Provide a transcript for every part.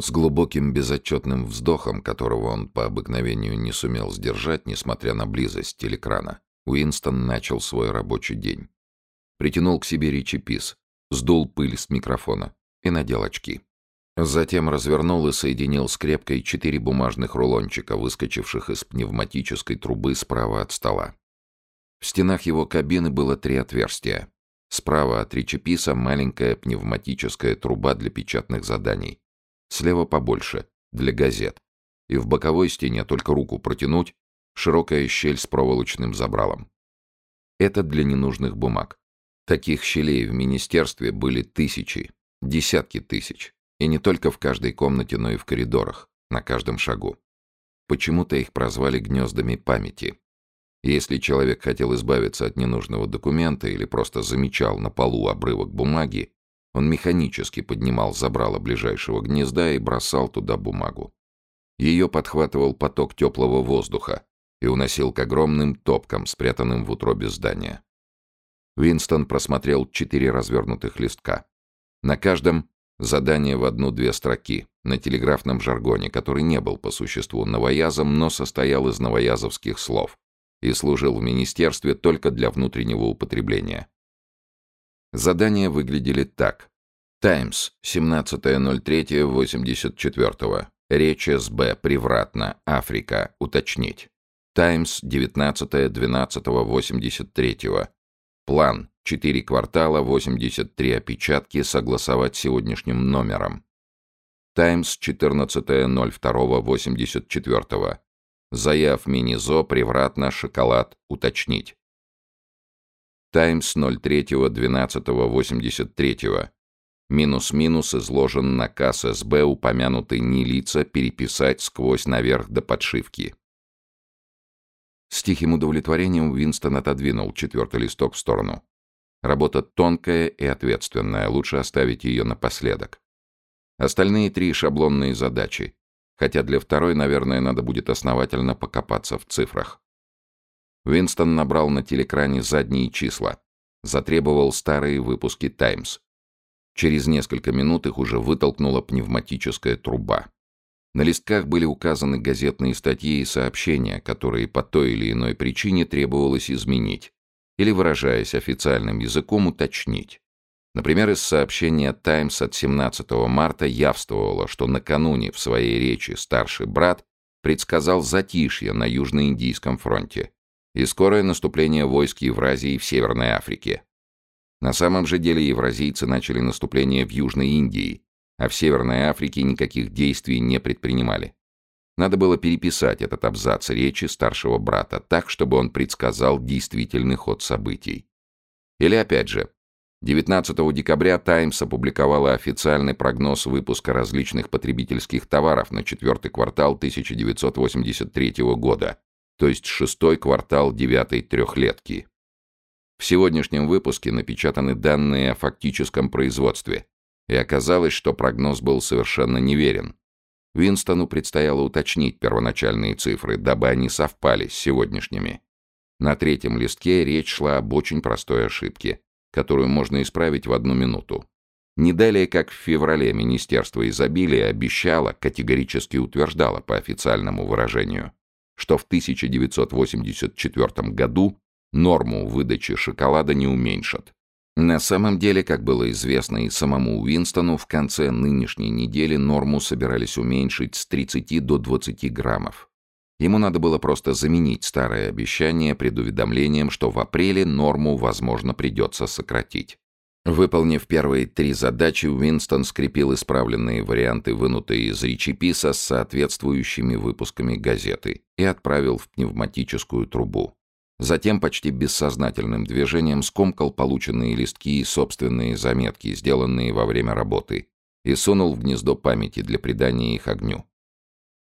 С глубоким безотчетным вздохом, которого он по обыкновению не сумел сдержать, несмотря на близость телекрана, Уинстон начал свой рабочий день. Притянул к себе Ричи Пис, сдул пыль с микрофона и надел очки. Затем развернул и соединил скрепкой четыре бумажных рулончика, выскочивших из пневматической трубы справа от стола. В стенах его кабины было три отверстия. Справа от Ричи Писа маленькая пневматическая труба для печатных заданий. Слева побольше, для газет. И в боковой стене только руку протянуть, широкая щель с проволочным забралом. Это для ненужных бумаг. Таких щелей в министерстве были тысячи, десятки тысяч. И не только в каждой комнате, но и в коридорах, на каждом шагу. Почему-то их прозвали гнездами памяти. Если человек хотел избавиться от ненужного документа или просто замечал на полу обрывок бумаги, он механически поднимал забрало ближайшего гнезда и бросал туда бумагу. Ее подхватывал поток теплого воздуха и уносил к огромным топкам, спрятанным в утробе здания. Винстон просмотрел четыре развернутых листка. На каждом задание в одну-две строки, на телеграфном жаргоне, который не был по существу новоязом, но состоял из новоязовских слов и служил в министерстве только для внутреннего употребления. Задания выглядели так. «Таймс, 17.03.84. Речь СБ, превратно, Африка, уточнить». «Таймс, 19.12.83. План, 4 квартала, 83 опечатки, согласовать сегодняшним номером». «Таймс, 14.02.84. Заяв мини-зо, превратно, шоколад, уточнить». Таймс 03.12.83. Минус-минус изложен наказ СБ, упомянутый не лица, переписать сквозь наверх до подшивки. С тихим удовлетворением Уинстон отодвинул четвертый листок в сторону. Работа тонкая и ответственная, лучше оставить ее напоследок. Остальные три шаблонные задачи, хотя для второй, наверное, надо будет основательно покопаться в цифрах. Винстон набрал на телекране задние числа. Затребовал старые выпуски «Таймс». Через несколько минут их уже вытолкнула пневматическая труба. На листках были указаны газетные статьи и сообщения, которые по той или иной причине требовалось изменить, или, выражаясь официальным языком, уточнить. Например, из сообщения «Таймс» от 17 марта явствовало, что накануне в своей речи старший брат предсказал затишье на Южноиндийском фронте и скорое наступление войск Евразии в Северной Африке. На самом же деле евразийцы начали наступление в Южной Индии, а в Северной Африке никаких действий не предпринимали. Надо было переписать этот абзац речи старшего брата так, чтобы он предсказал действительный ход событий. Или опять же, 19 декабря «Таймс» опубликовала официальный прогноз выпуска различных потребительских товаров на четвертый квартал 1983 года, то есть шестой квартал девятой трехлетки. В сегодняшнем выпуске напечатаны данные о фактическом производстве, и оказалось, что прогноз был совершенно неверен. Винстону предстояло уточнить первоначальные цифры, дабы они совпали с сегодняшними. На третьем листке речь шла об очень простой ошибке, которую можно исправить в одну минуту. Не далее, как в феврале Министерство изобилия обещало, категорически утверждало по официальному выражению, что в 1984 году норму выдачи шоколада не уменьшат. На самом деле, как было известно и самому Уинстону, в конце нынешней недели норму собирались уменьшить с 30 до 20 граммов. Ему надо было просто заменить старое обещание предуведомлением, что в апреле норму, возможно, придется сократить. Выполнив первые три задачи, Уинстон скрепил исправленные варианты, вынутые из речеписа, с соответствующими выпусками газеты и отправил в пневматическую трубу. Затем почти бессознательным движением скомкал полученные листки и собственные заметки, сделанные во время работы, и сунул в гнездо памяти для придания их огню.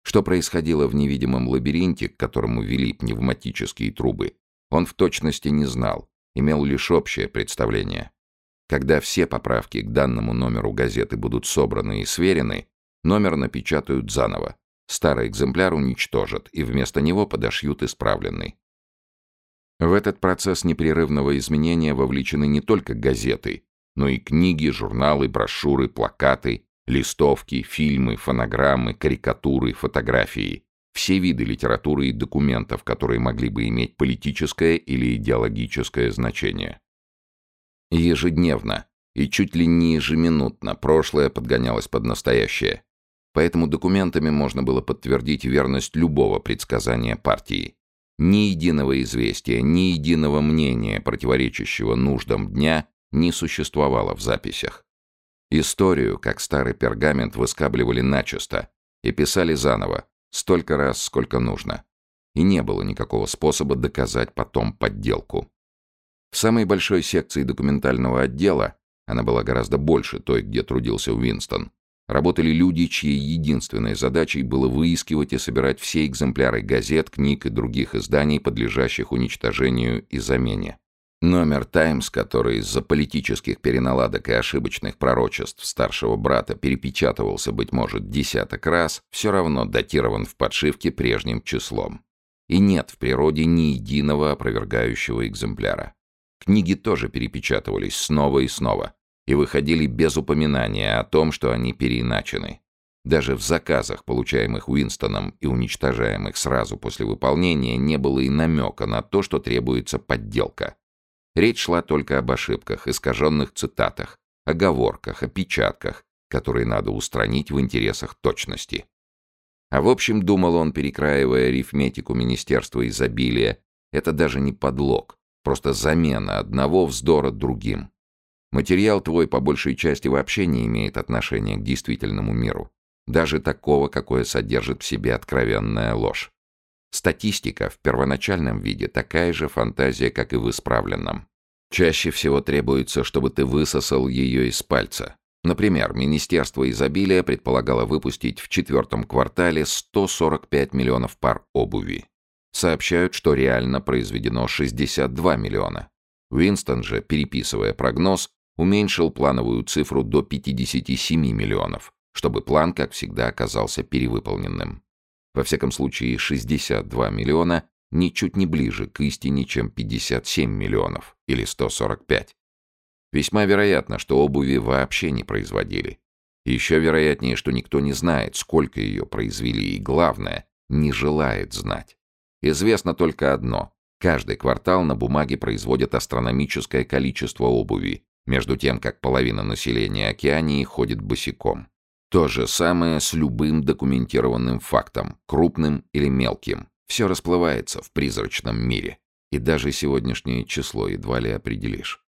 Что происходило в невидимом лабиринте, к которому вели пневматические трубы, он в точности не знал, имел лишь общее представление. Когда все поправки к данному номеру газеты будут собраны и сверены, номер напечатают заново. Старый экземпляр уничтожат и вместо него подошьют исправленный. В этот процесс непрерывного изменения вовлечены не только газеты, но и книги, журналы, брошюры, плакаты, Листовки, фильмы, фонограммы, карикатуры, фотографии. Все виды литературы и документов, которые могли бы иметь политическое или идеологическое значение. Ежедневно и чуть ли не ежеминутно прошлое подгонялось под настоящее. Поэтому документами можно было подтвердить верность любого предсказания партии. Ни единого известия, ни единого мнения, противоречащего нуждам дня, не существовало в записях. Историю, как старый пергамент, выскабливали начисто и писали заново, столько раз, сколько нужно. И не было никакого способа доказать потом подделку. В самой большой секции документального отдела, она была гораздо больше той, где трудился Уинстон, работали люди, чьей единственной задачей было выискивать и собирать все экземпляры газет, книг и других изданий, подлежащих уничтожению и замене. Номер «Таймс», который из-за политических переналадок и ошибочных пророчеств старшего брата перепечатывался, быть может, десяток раз, все равно датирован в подшивке прежним числом. И нет в природе ни единого опровергающего экземпляра. Книги тоже перепечатывались снова и снова и выходили без упоминания о том, что они переиначены. Даже в заказах, получаемых Уинстоном и уничтожаемых сразу после выполнения, не было и намека на то, что требуется подделка. Речь шла только об ошибках, искаженных цитатах, оговорках, опечатках, которые надо устранить в интересах точности. А в общем, думал он, перекраивая арифметику Министерства изобилия, это даже не подлог, просто замена одного вздора другим. Материал твой по большей части вообще не имеет отношения к действительному миру, даже такого, какое содержит в себе откровенная ложь. Статистика в первоначальном виде такая же фантазия, как и в исправленном. Чаще всего требуется, чтобы ты высосал ее из пальца. Например, Министерство изобилия предполагало выпустить в четвертом квартале 145 миллионов пар обуви. Сообщают, что реально произведено 62 миллиона. Уинстон же, переписывая прогноз, уменьшил плановую цифру до 57 миллионов, чтобы план, как всегда, оказался перевыполненным. Во всяком случае, 62 миллиона ничуть не ближе к истине, чем 57 миллионов или 145. Весьма вероятно, что обуви вообще не производили. Еще вероятнее, что никто не знает, сколько ее произвели, и главное, не желает знать. Известно только одно. Каждый квартал на бумаге производят астрономическое количество обуви, между тем, как половина населения Океании ходит босиком. То же самое с любым документированным фактом, крупным или мелким. Все расплывается в призрачном мире, и даже сегодняшнее число едва ли определишь.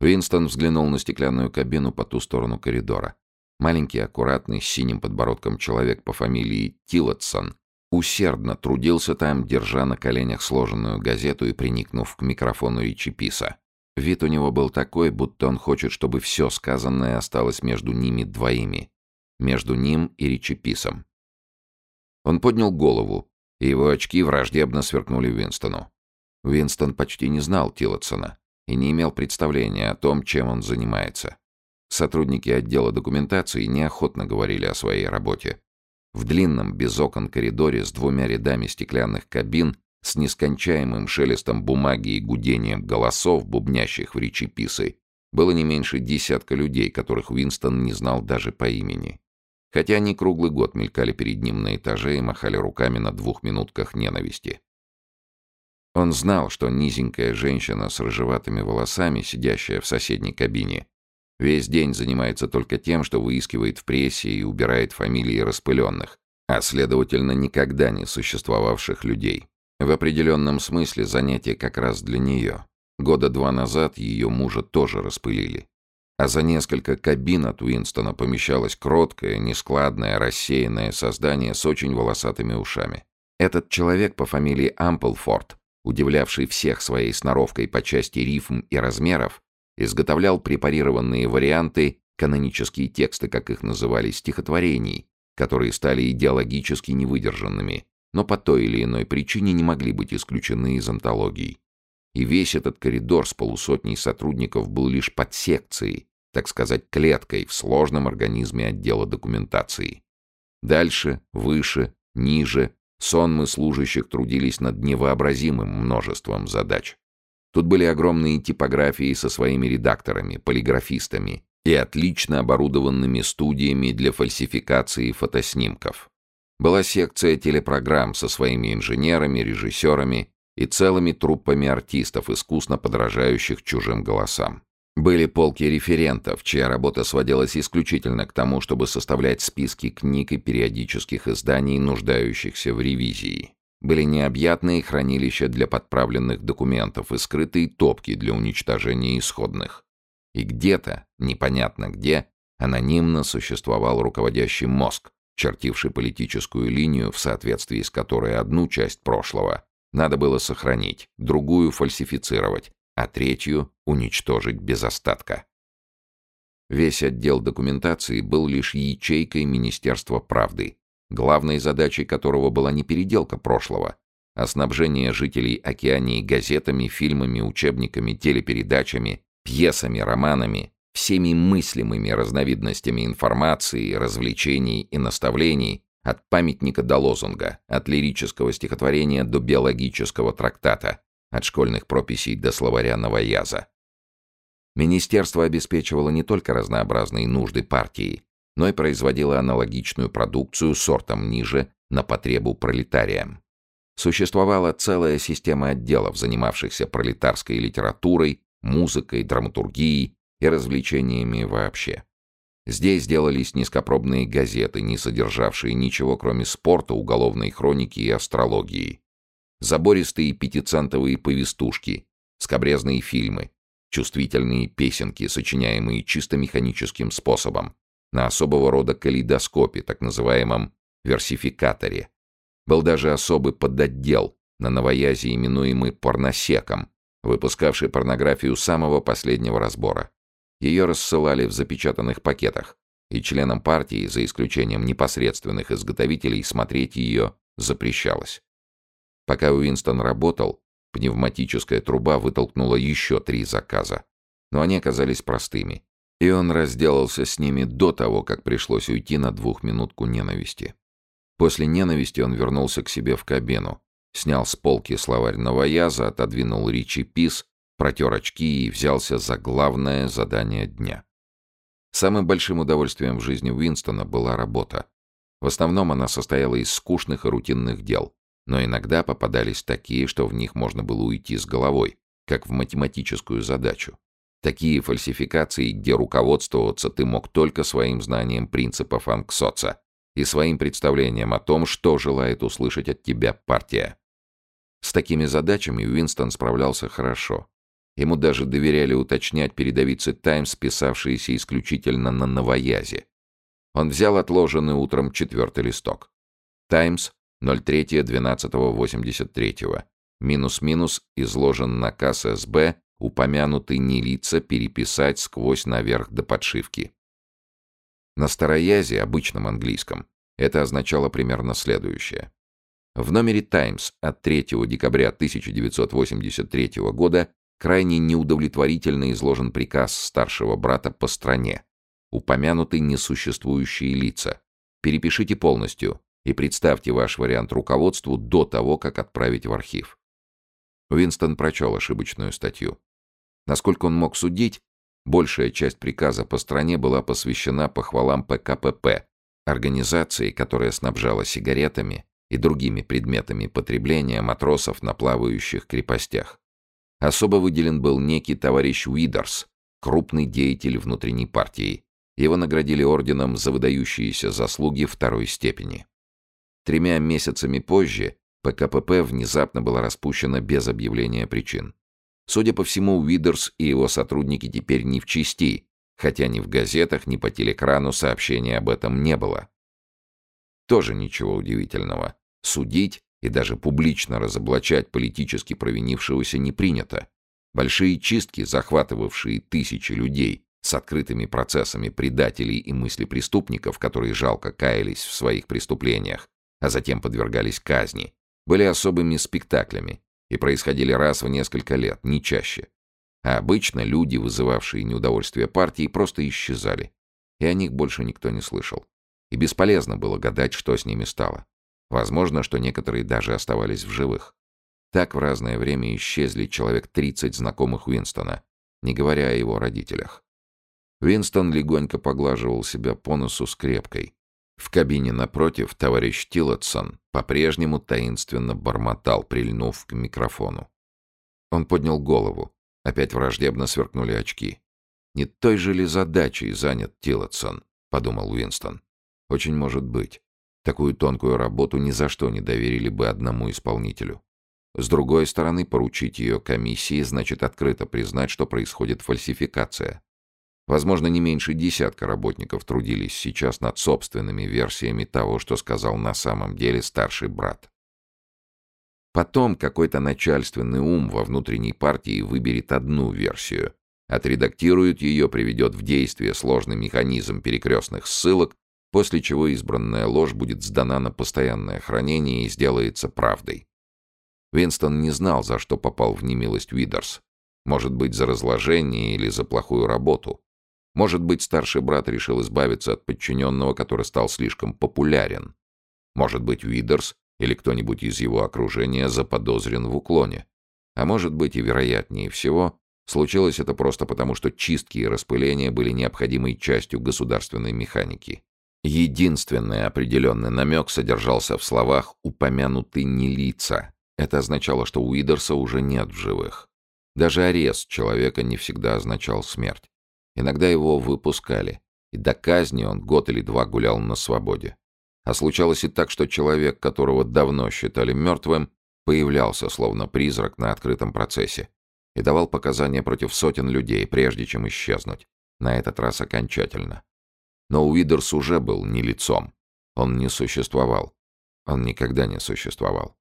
Уинстон взглянул на стеклянную кабину по ту сторону коридора. Маленький, аккуратный, с синим подбородком человек по фамилии Тиллотсон усердно трудился там, держа на коленях сложенную газету и приникнув к микрофону речеписа. Вид у него был такой, будто он хочет, чтобы все сказанное осталось между ними двоими, между ним и речеписом. Он поднял голову, и его очки враждебно сверкнули Винстону. Винстон почти не знал Тиллотсона и не имел представления о том, чем он занимается. Сотрудники отдела документации неохотно говорили о своей работе. В длинном, без окон коридоре с двумя рядами стеклянных кабин, с нескончаемым шелестом бумаги и гудением голосов, бубнящих в речеписы, было не меньше десятка людей, которых Винстон не знал даже по имени хотя они круглый год мелькали перед ним на этаже и махали руками на двух минутках ненависти. Он знал, что низенькая женщина с рыжеватыми волосами, сидящая в соседней кабине, весь день занимается только тем, что выискивает в прессе и убирает фамилии распыленных, а следовательно никогда не существовавших людей. В определенном смысле занятие как раз для нее. Года два назад ее мужа тоже распылили а за несколько кабин от Уинстона помещалось кроткое, нескладное, рассеянное создание с очень волосатыми ушами. Этот человек по фамилии Амплфорд, удивлявший всех своей сноровкой по части рифм и размеров, изготовлял препарированные варианты, канонические тексты, как их называли, стихотворений, которые стали идеологически невыдержанными, но по той или иной причине не могли быть исключены из антологий. И весь этот коридор с полусотней сотрудников был лишь под секцией, так сказать, клеткой в сложном организме отдела документации. Дальше, выше, ниже сонмы служащих трудились над невообразимым множеством задач. Тут были огромные типографии со своими редакторами, полиграфистами, и отлично оборудованными студиями для фальсификации фотоснимков. Была секция телепрограмм со своими инженерами, режиссерами и целыми труппами артистов, искусно подражающих чужим голосам. Были полки референтов, чья работа сводилась исключительно к тому, чтобы составлять списки книг и периодических изданий, нуждающихся в ревизии. Были необъятные хранилища для подправленных документов и скрытые топки для уничтожения исходных. И где-то, непонятно где, анонимно существовал руководящий мозг, чертивший политическую линию, в соответствии с которой одну часть прошлого надо было сохранить, другую фальсифицировать, а третью уничтожить без остатка. Весь отдел документации был лишь ячейкой Министерства правды, главной задачей которого была не переделка прошлого, а снабжение жителей Океании газетами, фильмами, учебниками, телепередачами, пьесами, романами, всеми мыслимыми разновидностями информации, развлечений и наставлений, от памятника до лозунга, от лирического стихотворения до биологического трактата, от школьных прописей до словаря новояза. Министерство обеспечивало не только разнообразные нужды партии, но и производило аналогичную продукцию сортом ниже на потребу пролетариям. Существовала целая система отделов, занимавшихся пролетарской литературой, музыкой, драматургией и развлечениями вообще. Здесь делались низкопробные газеты, не содержавшие ничего, кроме спорта, уголовной хроники и астрологии забористые пятицентовые повестушки, скобрезные фильмы, чувствительные песенки, сочиняемые чисто механическим способом, на особого рода калейдоскопе, так называемом версификаторе. Был даже особый подотдел на новоязе, именуемый порносеком, выпускавший порнографию самого последнего разбора. Ее рассылали в запечатанных пакетах, и членам партии, за исключением непосредственных изготовителей, смотреть ее запрещалось. Пока Уинстон работал, пневматическая труба вытолкнула еще три заказа. Но они оказались простыми. И он разделался с ними до того, как пришлось уйти на двухминутку ненависти. После ненависти он вернулся к себе в кабину, снял с полки словарь новояза, отодвинул Ричи Пис, протер очки и взялся за главное задание дня. Самым большим удовольствием в жизни Уинстона была работа. В основном она состояла из скучных и рутинных дел. Но иногда попадались такие, что в них можно было уйти с головой, как в математическую задачу. Такие фальсификации, где руководствоваться ты мог только своим знанием принципов Анксоца и своим представлением о том, что желает услышать от тебя партия. С такими задачами Уинстон справлялся хорошо. Ему даже доверяли уточнять передовицы «Таймс», писавшиеся исключительно на новоязе. Он взял отложенный утром четвертый листок. «Таймс» 03.12.83. Минус-минус изложен наказ СБ, упомянутый не лица, переписать сквозь наверх до подшивки. На староязе, обычном английском, это означало примерно следующее. В номере «Таймс» от 3 декабря 1983 года крайне неудовлетворительно изложен приказ старшего брата по стране, упомянутый несуществующие лица. Перепишите полностью, и представьте ваш вариант руководству до того, как отправить в архив. Уинстон прочел ошибочную статью. Насколько он мог судить, большая часть приказа по стране была посвящена похвалам ПКПП, организации, которая снабжала сигаретами и другими предметами потребления матросов на плавающих крепостях. Особо выделен был некий товарищ Уидерс, крупный деятель внутренней партии. Его наградили орденом за выдающиеся заслуги второй степени. Тремя месяцами позже ПКПП внезапно была распущена без объявления причин. Судя по всему, Уидерс и его сотрудники теперь не в чести, хотя ни в газетах, ни по телекрану сообщений об этом не было. Тоже ничего удивительного. Судить и даже публично разоблачать политически провинившегося не принято. Большие чистки, захватывавшие тысячи людей с открытыми процессами предателей и мыслепреступников, которые жалко каялись в своих преступлениях, а затем подвергались казни, были особыми спектаклями и происходили раз в несколько лет, не чаще. А обычно люди, вызывавшие неудовольствие партии, просто исчезали, и о них больше никто не слышал. И бесполезно было гадать, что с ними стало. Возможно, что некоторые даже оставались в живых. Так в разное время исчезли человек 30 знакомых Уинстона, не говоря о его родителях. Винстон легонько поглаживал себя по носу скрепкой. В кабине напротив товарищ Тиллотсон по-прежнему таинственно бормотал, прильнув к микрофону. Он поднял голову. Опять враждебно сверкнули очки. «Не той же ли задачей занят Тиллотсон?» — подумал Уинстон. «Очень может быть. Такую тонкую работу ни за что не доверили бы одному исполнителю. С другой стороны, поручить ее комиссии значит открыто признать, что происходит фальсификация. Возможно, не меньше десятка работников трудились сейчас над собственными версиями того, что сказал на самом деле старший брат. Потом какой-то начальственный ум во внутренней партии выберет одну версию, отредактирует ее, приведет в действие сложный механизм перекрестных ссылок, после чего избранная ложь будет сдана на постоянное хранение и сделается правдой. Винстон не знал, за что попал в немилость Уидерс. Может быть, за разложение или за плохую работу. Может быть, старший брат решил избавиться от подчиненного, который стал слишком популярен. Может быть, Уидерс или кто-нибудь из его окружения заподозрен в уклоне. А может быть, и вероятнее всего, случилось это просто потому, что чистки и распыления были необходимой частью государственной механики. Единственный определенный намек содержался в словах «упомянуты не лица». Это означало, что Уидерса уже нет в живых. Даже арест человека не всегда означал смерть. Иногда его выпускали, и до казни он год или два гулял на свободе. А случалось и так, что человек, которого давно считали мертвым, появлялся словно призрак на открытом процессе и давал показания против сотен людей, прежде чем исчезнуть, на этот раз окончательно. Но Уидерс уже был не лицом. Он не существовал. Он никогда не существовал.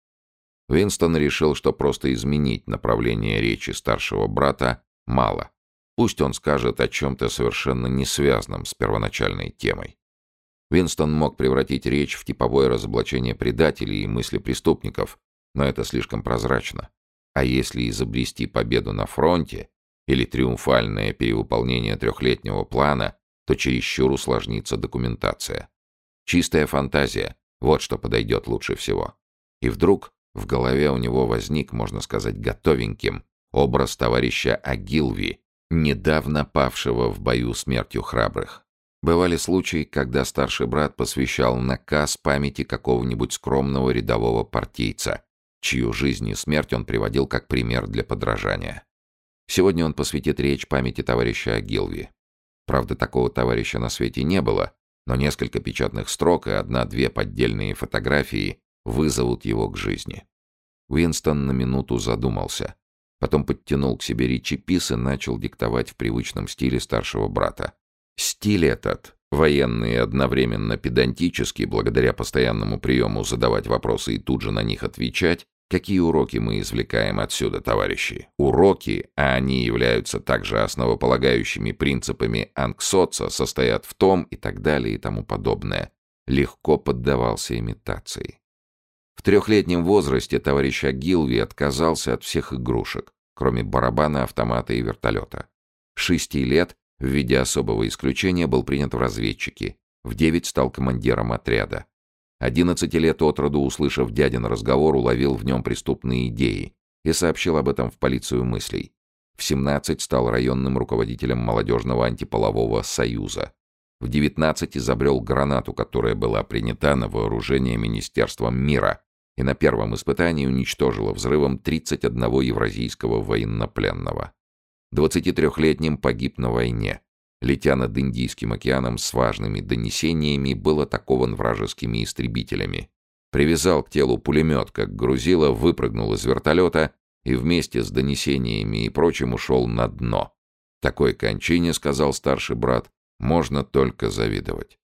Винстон решил, что просто изменить направление речи старшего брата мало. Пусть он скажет о чем-то совершенно не связанном с первоначальной темой. Винстон мог превратить речь в типовое разоблачение предателей и мысли преступников, но это слишком прозрачно. А если изобрести победу на фронте или триумфальное перевыполнение трехлетнего плана, то чересчур усложнится документация. Чистая фантазия — вот что подойдет лучше всего. И вдруг в голове у него возник, можно сказать, готовеньким образ товарища Агилви, недавно павшего в бою смертью храбрых. Бывали случаи, когда старший брат посвящал наказ памяти какого-нибудь скромного рядового партийца, чью жизнь и смерть он приводил как пример для подражания. Сегодня он посвятит речь памяти товарища Агилви. Правда, такого товарища на свете не было, но несколько печатных строк и одна-две поддельные фотографии вызовут его к жизни. Уинстон на минуту задумался. Потом подтянул к себе речепис и начал диктовать в привычном стиле старшего брата. Стиль этот, военный и одновременно педантический, благодаря постоянному приему задавать вопросы и тут же на них отвечать, Какие уроки мы извлекаем отсюда, товарищи? Уроки, а они являются также основополагающими принципами анксоца, состоят в том и так далее и тому подобное. Легко поддавался имитации. В трехлетнем возрасте товарищ Агилви отказался от всех игрушек, кроме барабана, автомата и вертолета. Шести лет в виде особого исключения был принят в разведчики. В девять стал командиром отряда. Одиннадцати лет от роду, услышав дядин разговор, уловил в нем преступные идеи и сообщил об этом в полицию мыслей. В семнадцать стал районным руководителем молодежного антиполового союза. В девятнадцать изобрел гранату, которая была принята на вооружение Министерством мира и на первом испытании уничтожила взрывом 31 евразийского военнопленного. 23-летним погиб на войне. Летя над Индийским океаном с важными донесениями, был атакован вражескими истребителями. Привязал к телу пулемет, как грузило, выпрыгнул из вертолета и вместе с донесениями и прочим ушел на дно. Такой кончине, сказал старший брат, можно только завидовать.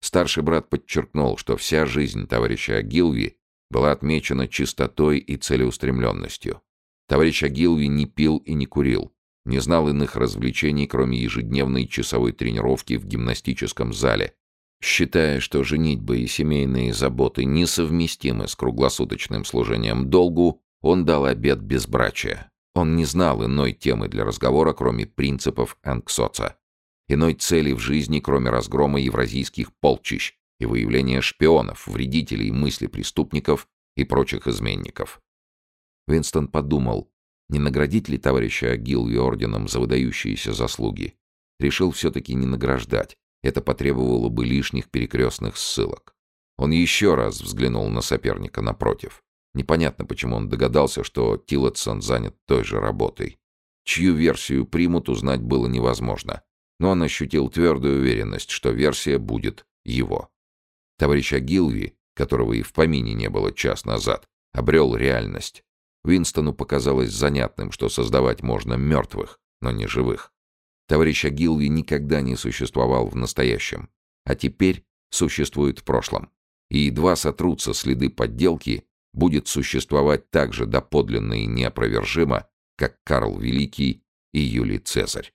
Старший брат подчеркнул, что вся жизнь товарища Агилви была отмечена чистотой и целеустремленностью. Товарищ Агилви не пил и не курил, не знал иных развлечений, кроме ежедневной часовой тренировки в гимнастическом зале, считая, что женитьба и семейные заботы несовместимы с круглосуточным служением долгу, он дал обет безбрачия. Он не знал иной темы для разговора, кроме принципов Анксоца, иной цели в жизни, кроме разгрома евразийских полчищ и выявления шпионов, вредителей, мысли преступников и прочих изменников. Винстон подумал, не наградить ли товарища Гилви орденом за выдающиеся заслуги? решил все-таки не награждать. Это потребовало бы лишних перекрестных ссылок. Он еще раз взглянул на соперника напротив. Непонятно, почему он догадался, что Тиллотсон занят той же работой. Чью версию примут, узнать было невозможно. Но он ощутил твердую уверенность, что версия будет его. Товарищ Агилви, которого и в помине не было час назад, обрел реальность. Винстону показалось занятным, что создавать можно мертвых, но не живых. Товарищ Агилви никогда не существовал в настоящем, а теперь существует в прошлом. И едва сотрутся следы подделки, будет существовать так же доподлинно и неопровержимо, как Карл Великий и Юлий Цезарь.